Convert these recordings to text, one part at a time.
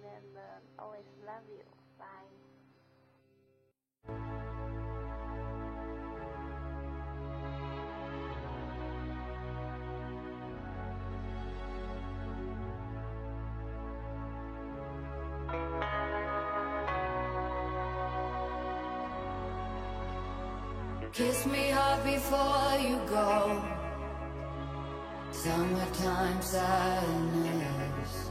remember, always love you. Bye. Kiss me hard before you go. Summertime sadness.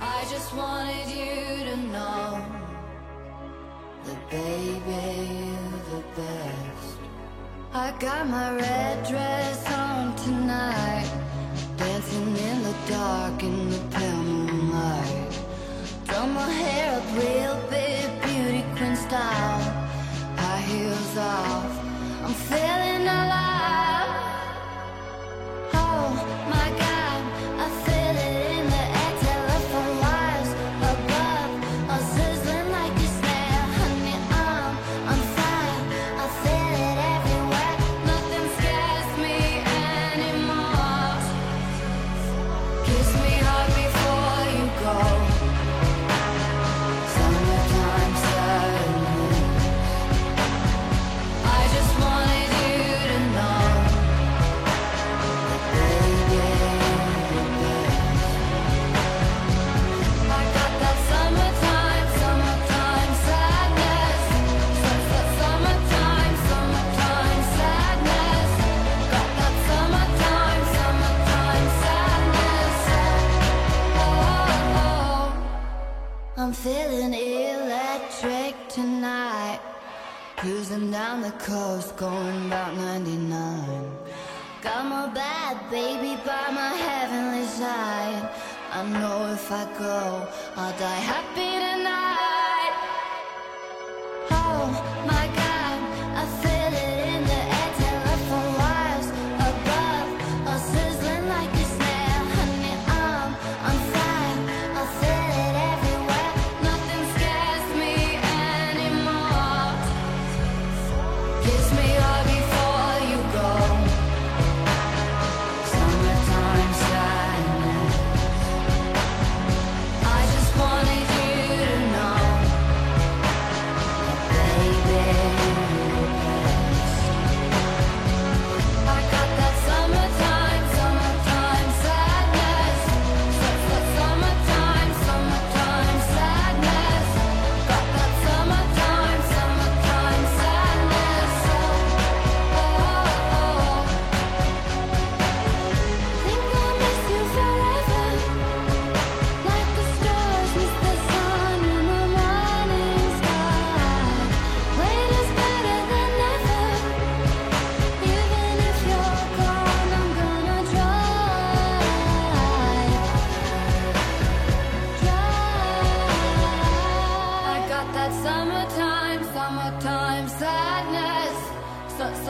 I just wanted you to know that, baby, you're the best. I got my red dress on tonight, dancing in the dark in the pale moonlight. Throw my hair up real big, beauty queen style, high heels off. I'm. Cruising down the coast, going about 99. Got my bad baby by my heavenly side. I know if I go, I'll die happy tonight.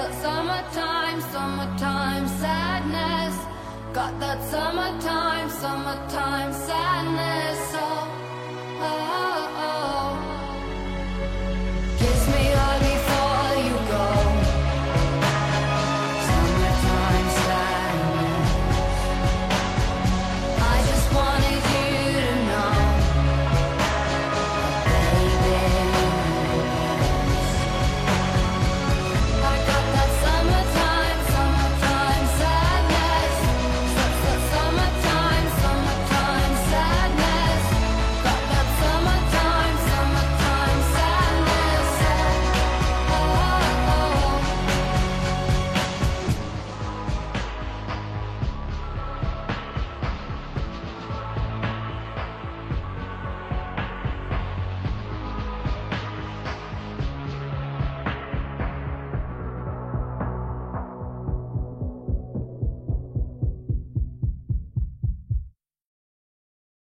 that summertime, summertime sadness. Got that summertime, summertime.